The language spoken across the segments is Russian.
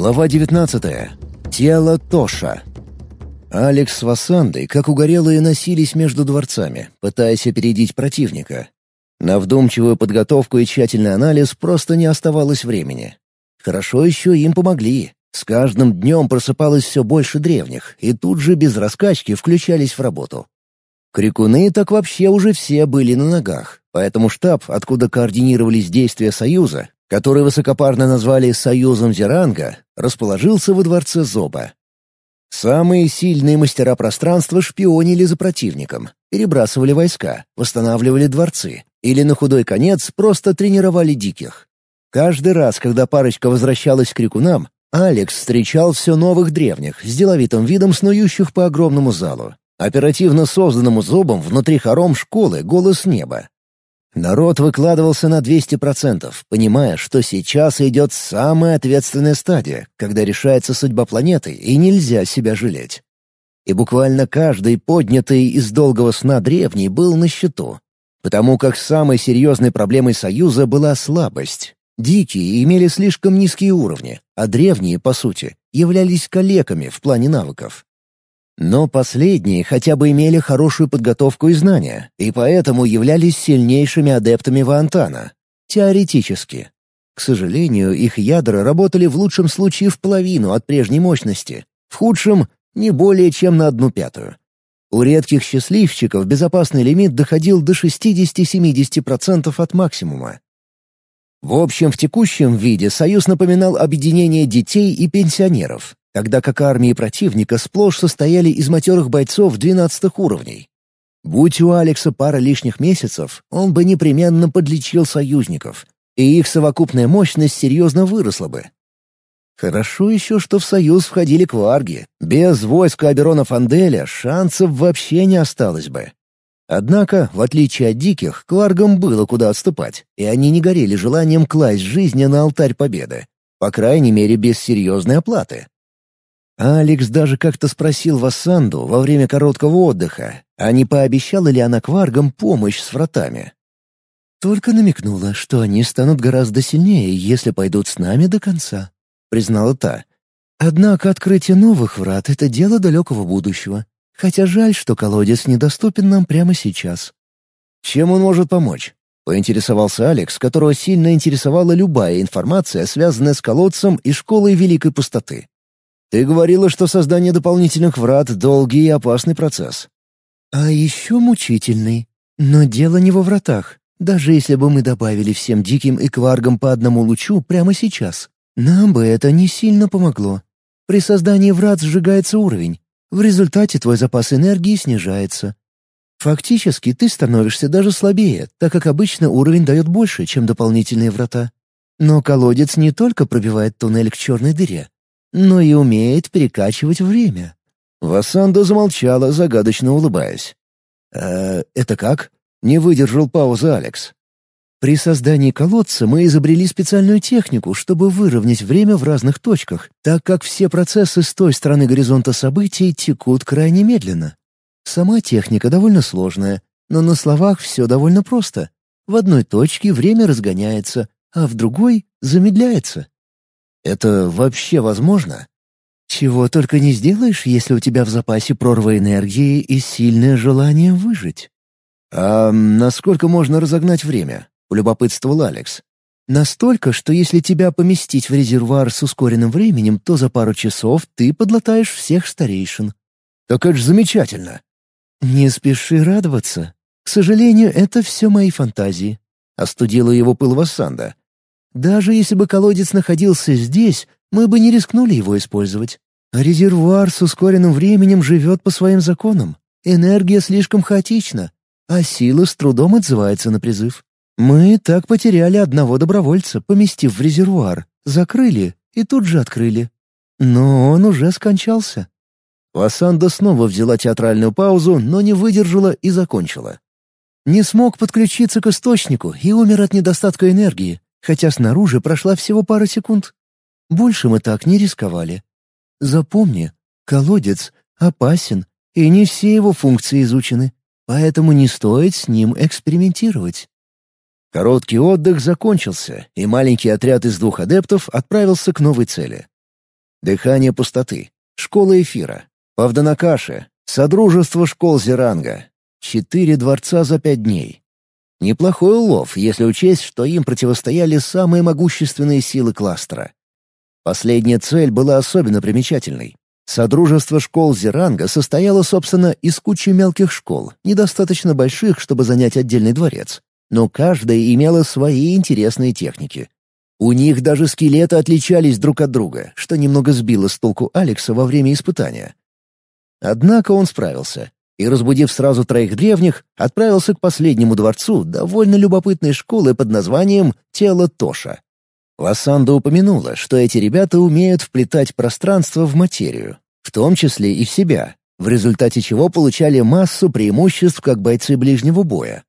Глава 19. Тело Тоша. Алекс с Васандой, как угорелые, носились между дворцами, пытаясь опередить противника. На вдумчивую подготовку и тщательный анализ просто не оставалось времени. Хорошо еще им помогли. С каждым днем просыпалось все больше древних, и тут же без раскачки включались в работу. Крикуны так вообще уже все были на ногах, поэтому штаб, откуда координировались действия Союза, который высокопарно назвали «Союзом Зеранга», расположился во дворце Зоба. Самые сильные мастера пространства шпионили за противником, перебрасывали войска, восстанавливали дворцы или, на худой конец, просто тренировали диких. Каждый раз, когда парочка возвращалась к крикунам, Алекс встречал все новых древних с деловитым видом снующих по огромному залу, оперативно созданному зобом внутри хором школы «Голос неба», Народ выкладывался на 200%, понимая, что сейчас идет самая ответственная стадия, когда решается судьба планеты, и нельзя себя жалеть. И буквально каждый поднятый из долгого сна древний был на счету, потому как самой серьезной проблемой Союза была слабость. Дикие имели слишком низкие уровни, а древние, по сути, являлись калеками в плане навыков. Но последние хотя бы имели хорошую подготовку и знания, и поэтому являлись сильнейшими адептами Вантана. Теоретически. К сожалению, их ядра работали в лучшем случае в половину от прежней мощности, в худшем — не более чем на одну пятую. У редких счастливчиков безопасный лимит доходил до 60-70% от максимума. В общем, в текущем виде Союз напоминал объединение детей и пенсионеров, тогда как армии противника сплошь состояли из матерых бойцов двенадцатых уровней. Будь у Алекса пара лишних месяцев, он бы непременно подлечил союзников, и их совокупная мощность серьезно выросла бы. Хорошо еще, что в союз входили кварги. Без войска Аберона Фанделя шансов вообще не осталось бы. Однако, в отличие от диких, кваргам было куда отступать, и они не горели желанием класть жизни на алтарь победы. По крайней мере, без серьезной оплаты. Алекс даже как-то спросил Вассанду во время короткого отдыха, а не пообещала ли она кваргам помощь с вратами. «Только намекнула, что они станут гораздо сильнее, если пойдут с нами до конца», — признала та. «Однако открытие новых врат — это дело далекого будущего. Хотя жаль, что колодец недоступен нам прямо сейчас». «Чем он может помочь?» — поинтересовался Алекс, которого сильно интересовала любая информация, связанная с колодцем и школой Великой Пустоты. Ты говорила, что создание дополнительных врат — долгий и опасный процесс. А еще мучительный. Но дело не во вратах. Даже если бы мы добавили всем диким и кваргам по одному лучу прямо сейчас, нам бы это не сильно помогло. При создании врат сжигается уровень. В результате твой запас энергии снижается. Фактически ты становишься даже слабее, так как обычно уровень дает больше, чем дополнительные врата. Но колодец не только пробивает туннель к черной дыре, но и умеет перекачивать время». Васанда замолчала, загадочно улыбаясь. «Э, «Это как?» — не выдержал паузы Алекс. «При создании колодца мы изобрели специальную технику, чтобы выровнять время в разных точках, так как все процессы с той стороны горизонта событий текут крайне медленно. Сама техника довольно сложная, но на словах все довольно просто. В одной точке время разгоняется, а в другой замедляется. Это вообще возможно? Чего только не сделаешь, если у тебя в запасе прорва энергии и сильное желание выжить. А насколько можно разогнать время? Полюбопытствовал Алекс. Настолько, что если тебя поместить в резервуар с ускоренным временем, то за пару часов ты подлатаешь всех старейшин. Так это ж замечательно. Не спеши радоваться. К сожалению, это все мои фантазии. Остудила его пыл Вассанда. Даже если бы колодец находился здесь, мы бы не рискнули его использовать. А резервуар с ускоренным временем живет по своим законам. Энергия слишком хаотична, а сила с трудом отзывается на призыв. Мы так потеряли одного добровольца, поместив в резервуар, закрыли и тут же открыли. Но он уже скончался. Васанда снова взяла театральную паузу, но не выдержала и закончила. Не смог подключиться к источнику и умер от недостатка энергии хотя снаружи прошла всего пара секунд. Больше мы так не рисковали. Запомни, колодец опасен, и не все его функции изучены, поэтому не стоит с ним экспериментировать. Короткий отдых закончился, и маленький отряд из двух адептов отправился к новой цели. дыхание пустоты, школа эфира, Павданакаши, Содружество школ Зеранга. Четыре дворца за пять дней. Неплохой улов, если учесть, что им противостояли самые могущественные силы кластера. Последняя цель была особенно примечательной. Содружество школ Зеранга состояло, собственно, из кучи мелких школ, недостаточно больших, чтобы занять отдельный дворец. Но каждая имела свои интересные техники. У них даже скелеты отличались друг от друга, что немного сбило с толку Алекса во время испытания. Однако он справился и, разбудив сразу троих древних, отправился к последнему дворцу довольно любопытной школы под названием «Тело Тоша». Лассанда упомянула, что эти ребята умеют вплетать пространство в материю, в том числе и в себя, в результате чего получали массу преимуществ как бойцы ближнего боя.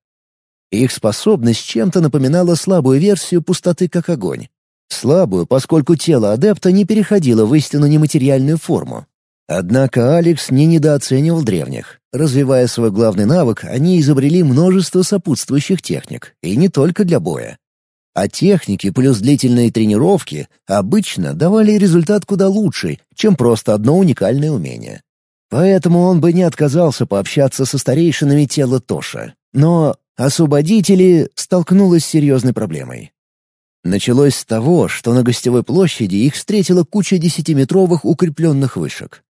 Их способность чем-то напоминала слабую версию пустоты как огонь. Слабую, поскольку тело адепта не переходило в истинно нематериальную форму, Однако Алекс не недооценивал древних. Развивая свой главный навык, они изобрели множество сопутствующих техник, и не только для боя. А техники плюс длительные тренировки обычно давали результат куда лучший, чем просто одно уникальное умение. Поэтому он бы не отказался пообщаться со старейшинами тела Тоша. Но освободители столкнулась с серьезной проблемой. Началось с того, что на гостевой площади их встретила куча десятиметровых укрепленных вышек.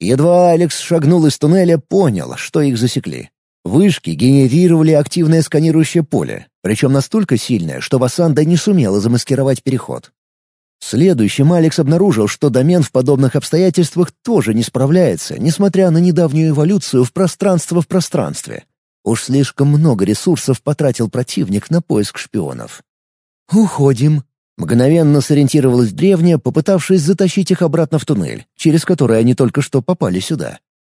Едва Алекс шагнул из туннеля, понял, что их засекли. Вышки генерировали активное сканирующее поле, причем настолько сильное, что Васанда не сумела замаскировать переход. Следующим Алекс обнаружил, что домен в подобных обстоятельствах тоже не справляется, несмотря на недавнюю эволюцию в пространство в пространстве. Уж слишком много ресурсов потратил противник на поиск шпионов. «Уходим», Мгновенно сориентировалась древняя, попытавшись затащить их обратно в туннель, через который они только что попали сюда.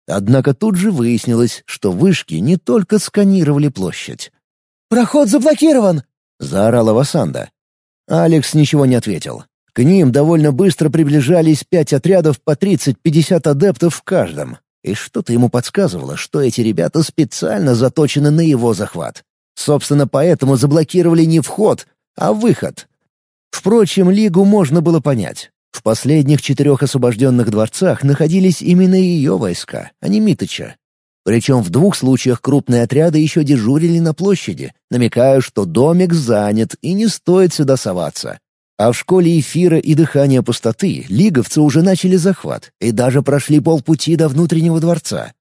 Однако тут же выяснилось, что вышки не только сканировали площадь. «Проход заблокирован!» — заорала Васанда. Алекс ничего не ответил. К ним довольно быстро приближались пять отрядов по 30-50 адептов в каждом. И что-то ему подсказывало, что эти ребята специально заточены на его захват. Собственно, поэтому заблокировали не вход, а выход. Впрочем, Лигу можно было понять. В последних четырех освобожденных дворцах находились именно ее войска, а не Миточа. Причем в двух случаях крупные отряды еще дежурили на площади, намекая, что домик занят и не стоит сюда соваться. А в школе эфира и дыхания пустоты лиговцы уже начали захват и даже прошли полпути до внутреннего дворца.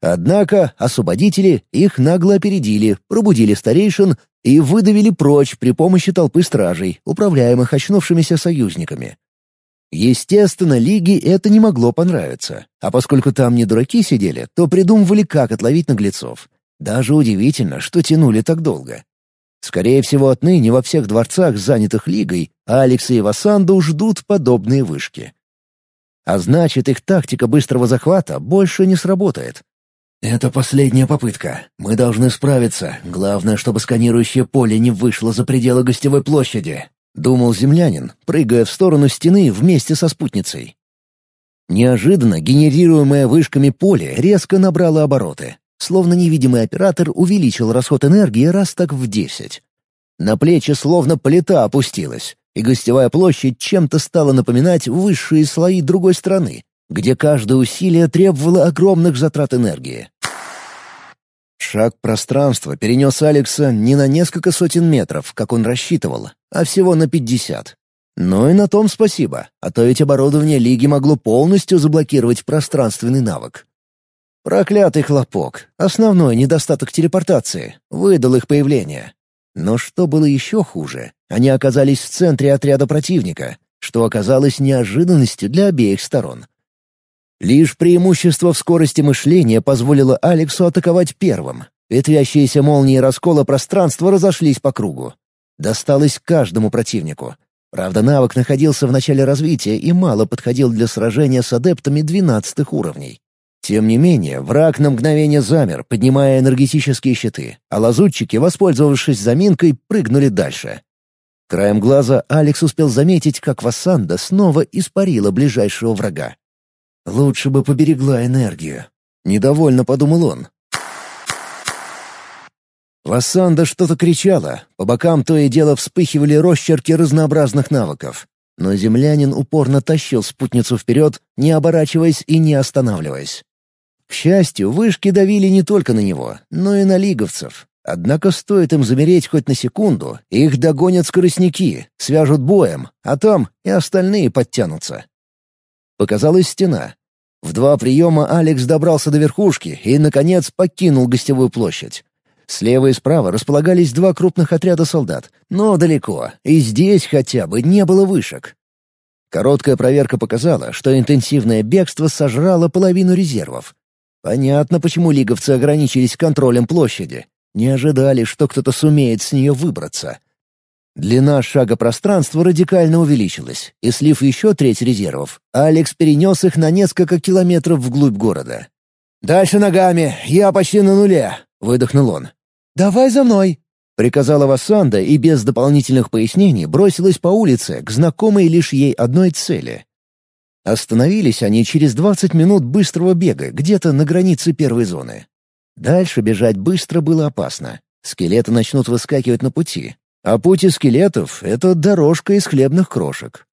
Однако освободители их нагло опередили, пробудили старейшин и выдавили прочь при помощи толпы стражей, управляемых очнувшимися союзниками. Естественно, Лиге это не могло понравиться, а поскольку там не дураки сидели, то придумывали, как отловить наглецов. Даже удивительно, что тянули так долго. Скорее всего, отныне во всех дворцах, занятых Лигой, Алекса и Вассанду ждут подобные вышки. А значит, их тактика быстрого захвата больше не сработает. «Это последняя попытка. Мы должны справиться. Главное, чтобы сканирующее поле не вышло за пределы гостевой площади», — думал землянин, прыгая в сторону стены вместе со спутницей. Неожиданно генерируемое вышками поле резко набрало обороты. Словно невидимый оператор увеличил расход энергии раз так в десять. На плечи словно плита опустилась, и гостевая площадь чем-то стала напоминать высшие слои другой страны, где каждое усилие требовало огромных затрат энергии. Шаг пространства перенес Алекса не на несколько сотен метров, как он рассчитывал, а всего на пятьдесят. Но и на том спасибо, а то ведь оборудование Лиги могло полностью заблокировать пространственный навык. Проклятый хлопок, основной недостаток телепортации, выдал их появление. Но что было еще хуже, они оказались в центре отряда противника, что оказалось неожиданностью для обеих сторон. Лишь преимущество в скорости мышления позволило Алексу атаковать первым. Ветвящиеся молнии раскола пространства разошлись по кругу. Досталось каждому противнику. Правда, навык находился в начале развития и мало подходил для сражения с адептами двенадцатых уровней. Тем не менее, враг на мгновение замер, поднимая энергетические щиты, а лазутчики, воспользовавшись заминкой, прыгнули дальше. Краем глаза Алекс успел заметить, как Вассанда снова испарила ближайшего врага. Лучше бы поберегла энергию. Недовольно подумал он. Вассанда что-то кричала, по бокам то и дело вспыхивали росчерки разнообразных навыков. Но землянин упорно тащил спутницу вперед, не оборачиваясь и не останавливаясь. К счастью, вышки давили не только на него, но и на лиговцев. Однако стоит им замереть хоть на секунду, их догонят скоростники, свяжут боем, а там и остальные подтянутся. Показалась стена. В два приема Алекс добрался до верхушки и, наконец, покинул гостевую площадь. Слева и справа располагались два крупных отряда солдат, но далеко, и здесь хотя бы не было вышек. Короткая проверка показала, что интенсивное бегство сожрало половину резервов. Понятно, почему лиговцы ограничились контролем площади. Не ожидали, что кто-то сумеет с нее выбраться. Длина шага пространства радикально увеличилась, и слив еще треть резервов, Алекс перенес их на несколько километров вглубь города. «Дальше ногами, я почти на нуле», — выдохнул он. «Давай за мной!» — приказала Вассанда и без дополнительных пояснений бросилась по улице к знакомой лишь ей одной цели. Остановились они через 20 минут быстрого бега где-то на границе первой зоны. Дальше бежать быстро было опасно. Скелеты начнут выскакивать на пути. А пути скелетов — это дорожка из хлебных крошек.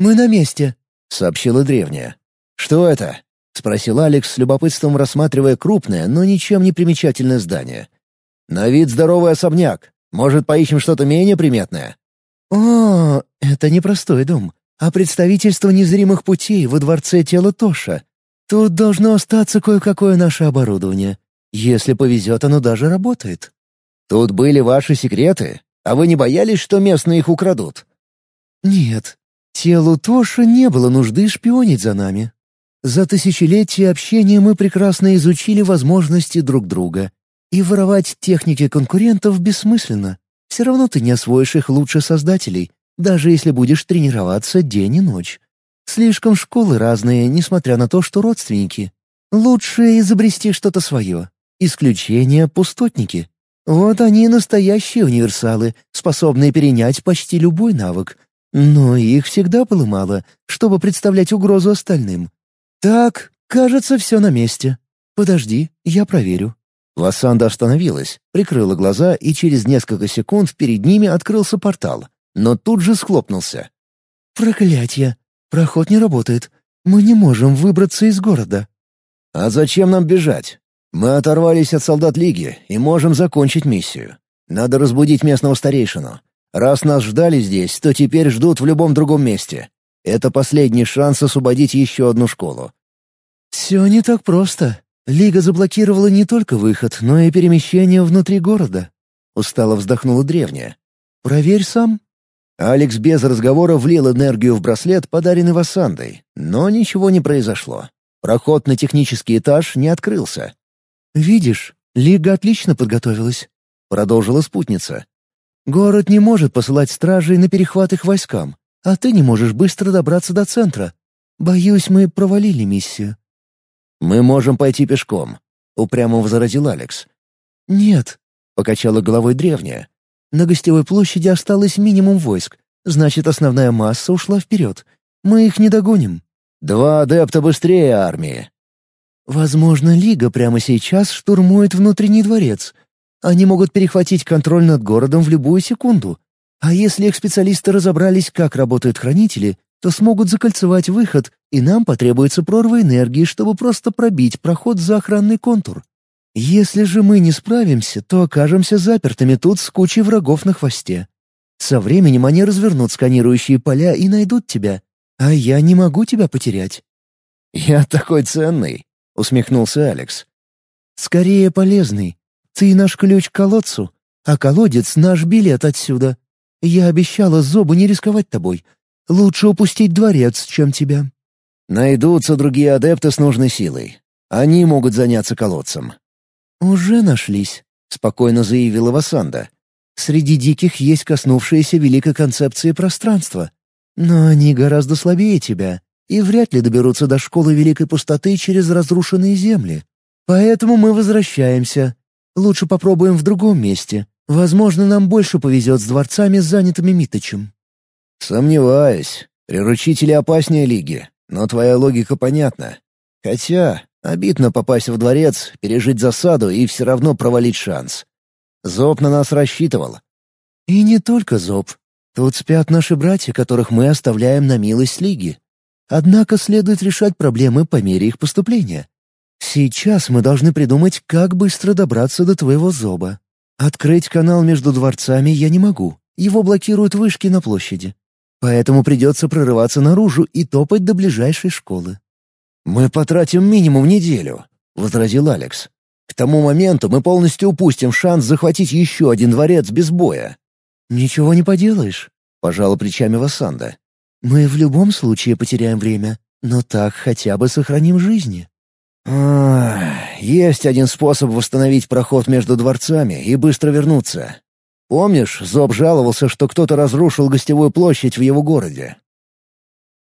«Мы на месте», — сообщила древняя. «Что это?» — спросил Алекс с любопытством, рассматривая крупное, но ничем не примечательное здание. На вид здоровый особняк. Может, поищем что-то менее приметное?» «О, это непростой дом, а представительство незримых путей во дворце тела Тоша. Тут должно остаться кое-какое наше оборудование. Если повезет, оно даже работает». «Тут были ваши секреты? А вы не боялись, что местные их украдут?» «Нет, телу Тоша не было нужды шпионить за нами. За тысячелетия общения мы прекрасно изучили возможности друг друга и воровать техники конкурентов бессмысленно. Все равно ты не освоишь их лучше создателей, даже если будешь тренироваться день и ночь. Слишком школы разные, несмотря на то, что родственники. Лучше изобрести что-то свое. Исключение — пустотники. Вот они настоящие универсалы, способные перенять почти любой навык. Но их всегда было мало, чтобы представлять угрозу остальным. Так, кажется, все на месте. Подожди, я проверю. Вассанда остановилась, прикрыла глаза, и через несколько секунд перед ними открылся портал, но тут же схлопнулся. «Проклятье! Проход не работает. Мы не можем выбраться из города». «А зачем нам бежать? Мы оторвались от солдат Лиги и можем закончить миссию. Надо разбудить местного старейшину. Раз нас ждали здесь, то теперь ждут в любом другом месте. Это последний шанс освободить еще одну школу». «Все не так просто», Лига заблокировала не только выход, но и перемещение внутри города. Устало вздохнула древняя. «Проверь сам». Алекс без разговора влил энергию в браслет, подаренный Вассандой, но ничего не произошло. Проход на технический этаж не открылся. «Видишь, Лига отлично подготовилась», — продолжила спутница. «Город не может посылать стражей на перехват их войскам, а ты не можешь быстро добраться до центра. Боюсь, мы провалили миссию. «Мы можем пойти пешком», — упрямо возразил Алекс. «Нет», — покачала головой древняя. «На гостевой площади осталось минимум войск. Значит, основная масса ушла вперед. Мы их не догоним». «Два адепта быстрее армии». «Возможно, Лига прямо сейчас штурмует внутренний дворец. Они могут перехватить контроль над городом в любую секунду. А если их специалисты разобрались, как работают хранители, то смогут закольцевать выход, и нам потребуется прорва энергии, чтобы просто пробить проход за охранный контур. Если же мы не справимся, то окажемся запертыми тут с кучей врагов на хвосте. Со временем они развернут сканирующие поля и найдут тебя, а я не могу тебя потерять». «Я такой ценный», — усмехнулся Алекс. «Скорее полезный. Ты наш ключ к колодцу, а колодец — наш билет отсюда. Я обещала Зобу не рисковать тобой, Лучше упустить дворец, чем тебя». «Найдутся другие адепты с нужной силой. Они могут заняться колодцем». «Уже нашлись», — спокойно заявила Васанда. «Среди диких есть коснувшиеся великой концепции пространства. Но они гораздо слабее тебя и вряд ли доберутся до школы Великой Пустоты через разрушенные земли. Поэтому мы возвращаемся. Лучше попробуем в другом месте. Возможно, нам больше повезет с дворцами, занятыми Миточем». «Сомневаюсь. Приручители опаснее Лиги, но твоя логика понятна. Хотя обидно попасть в дворец, пережить засаду и все равно провалить шанс. Зоб на нас рассчитывал». «И не только Зоб. Тут спят наши братья, которых мы оставляем на милость Лиги. Однако следует решать проблемы по мере их поступления. Сейчас мы должны придумать, как быстро добраться до твоего зоба. Открыть канал между дворцами я не могу. Его блокируют вышки на площади. Поэтому придется прорываться наружу и топать до ближайшей школы. «Мы потратим минимум неделю», — возразил Алекс. «К тому моменту мы полностью упустим шанс захватить еще один дворец без боя». «Ничего не поделаешь», — пожала плечами Вассанда. «Мы в любом случае потеряем время, но так хотя бы сохраним жизни». «Есть один способ восстановить проход между дворцами и быстро вернуться. Помнишь, Зоб жаловался, что кто-то разрушил гостевую площадь в его городе?»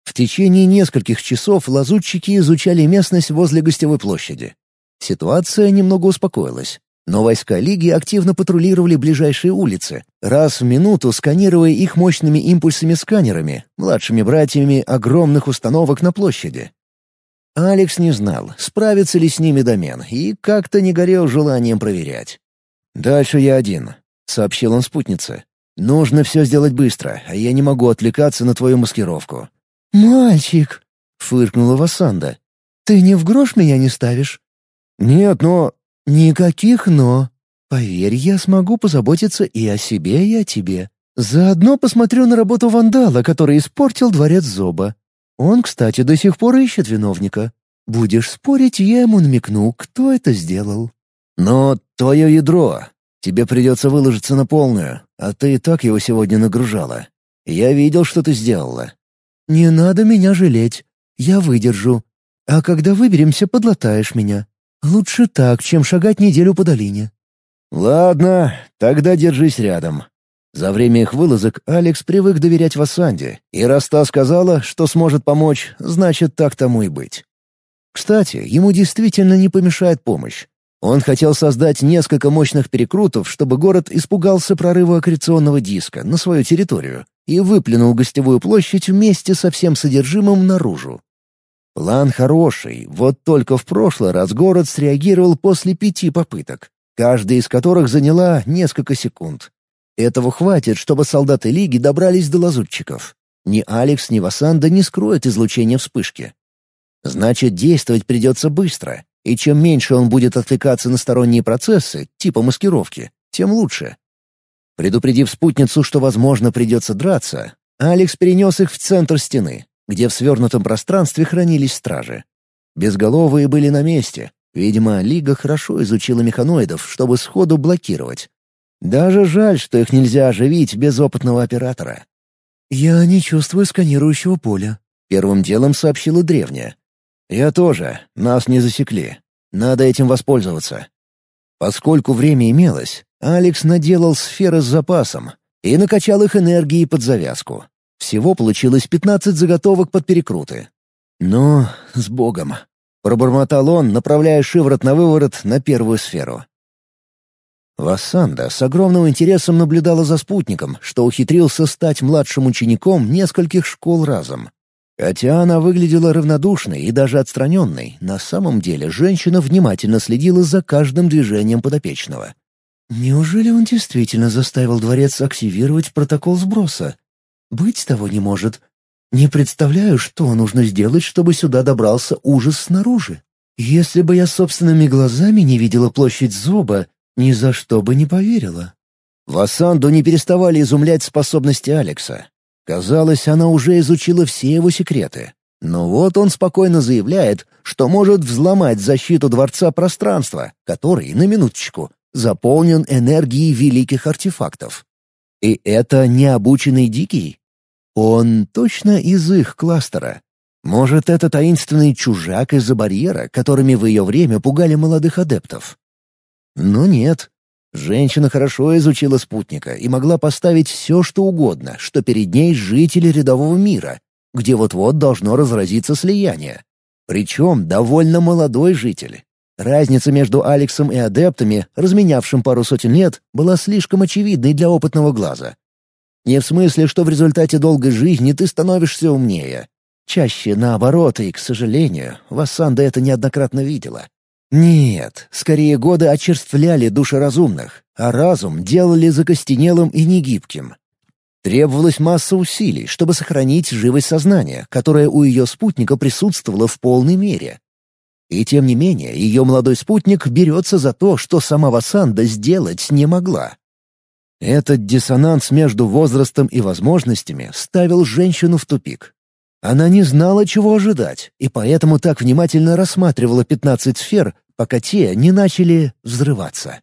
В течение нескольких часов лазутчики изучали местность возле гостевой площади. Ситуация немного успокоилась. Но войска Лиги активно патрулировали ближайшие улицы, раз в минуту сканируя их мощными импульсами-сканерами, младшими братьями огромных установок на площади. Алекс не знал, справится ли с ними домен, и как-то не горел желанием проверять. «Дальше я один», — сообщил он спутнице. «Нужно все сделать быстро, а я не могу отвлекаться на твою маскировку». «Мальчик!» — фыркнула Вассанда. «Ты не в грош меня не ставишь?» «Нет, но...» «Никаких «но». Поверь, я смогу позаботиться и о себе, и о тебе. Заодно посмотрю на работу вандала, который испортил дворец Зоба. Он, кстати, до сих пор ищет виновника. Будешь спорить, я ему намекну, кто это сделал». «Но твое ядро. Тебе придется выложиться на полную, а ты и так его сегодня нагружала. Я видел, что ты сделала». «Не надо меня жалеть. Я выдержу. А когда выберемся, подлатаешь меня. Лучше так, чем шагать неделю по долине». «Ладно, тогда держись рядом. За время их вылазок Алекс привык доверять Вассанде, и раз та сказала, что сможет помочь, значит, так тому и быть. Кстати, ему действительно не помешает помощь. Он хотел создать несколько мощных перекрутов, чтобы город испугался прорыва аккреционного диска на свою территорию и выплюнул гостевую площадь вместе со всем содержимым наружу. План хороший, вот только в прошлый раз город среагировал после пяти попыток, каждая из которых заняла несколько секунд. Этого хватит, чтобы солдаты Лиги добрались до лазутчиков. Ни Алекс, ни Васанда не скроют излучение вспышки. Значит, действовать придется быстро, и чем меньше он будет отвлекаться на сторонние процессы, типа маскировки, тем лучше. Предупредив спутницу, что, возможно, придется драться, Алекс перенес их в центр стены, где в свернутом пространстве хранились стражи. Безголовые были на месте. Видимо, Лига хорошо изучила механоидов, чтобы сходу блокировать, даже жаль, что их нельзя оживить без опытного оператора. «Я не чувствую сканирующего поля», — первым делом сообщила древняя. «Я тоже. Нас не засекли. Надо этим воспользоваться». Поскольку время имелось, Алекс наделал сферы с запасом и накачал их энергией под завязку. Всего получилось 15 заготовок под перекруты. «Ну, с Богом!» — пробормотал он, направляя шиворот на выворот на первую сферу. Вассанда с огромным интересом наблюдала за спутником, что ухитрился стать младшим учеником нескольких школ разом. Хотя она выглядела равнодушной и даже отстраненной, на самом деле женщина внимательно следила за каждым движением подопечного. «Неужели он действительно заставил дворец активировать протокол сброса? Быть того не может. Не представляю, что нужно сделать, чтобы сюда добрался ужас снаружи. Если бы я собственными глазами не видела площадь Зоба, ни за что бы не поверила. Васанду не переставали изумлять способности Алекса. Казалось, она уже изучила все его секреты. Но вот он спокойно заявляет, что может взломать защиту Дворца Пространства, который, на минуточку, заполнен энергией великих артефактов. И это необученный Дикий? Он точно из их кластера. Может, это таинственный чужак из-за барьера, которыми в ее время пугали молодых адептов? Но нет. Женщина хорошо изучила спутника и могла поставить все, что угодно, что перед ней жители рядового мира, где вот-вот должно разразиться слияние. Причем довольно молодой житель. Разница между Алексом и адептами, разменявшим пару сотен лет, была слишком очевидной для опытного глаза. Не в смысле, что в результате долгой жизни ты становишься умнее. Чаще наоборот, и, к сожалению, Вассанда это неоднократно видела. Нет, скорее годы очерствляли души разумных, а разум делали закостенелым и негибким. Требовалась масса усилий, чтобы сохранить живость сознания, которая у ее спутника присутствовала в полной мере. И тем не менее, ее молодой спутник берется за то, что сама Васанда сделать не могла. Этот диссонанс между возрастом и возможностями ставил женщину в тупик. Она не знала, чего ожидать, и поэтому так внимательно рассматривала пятнадцать сфер, пока те не начали взрываться.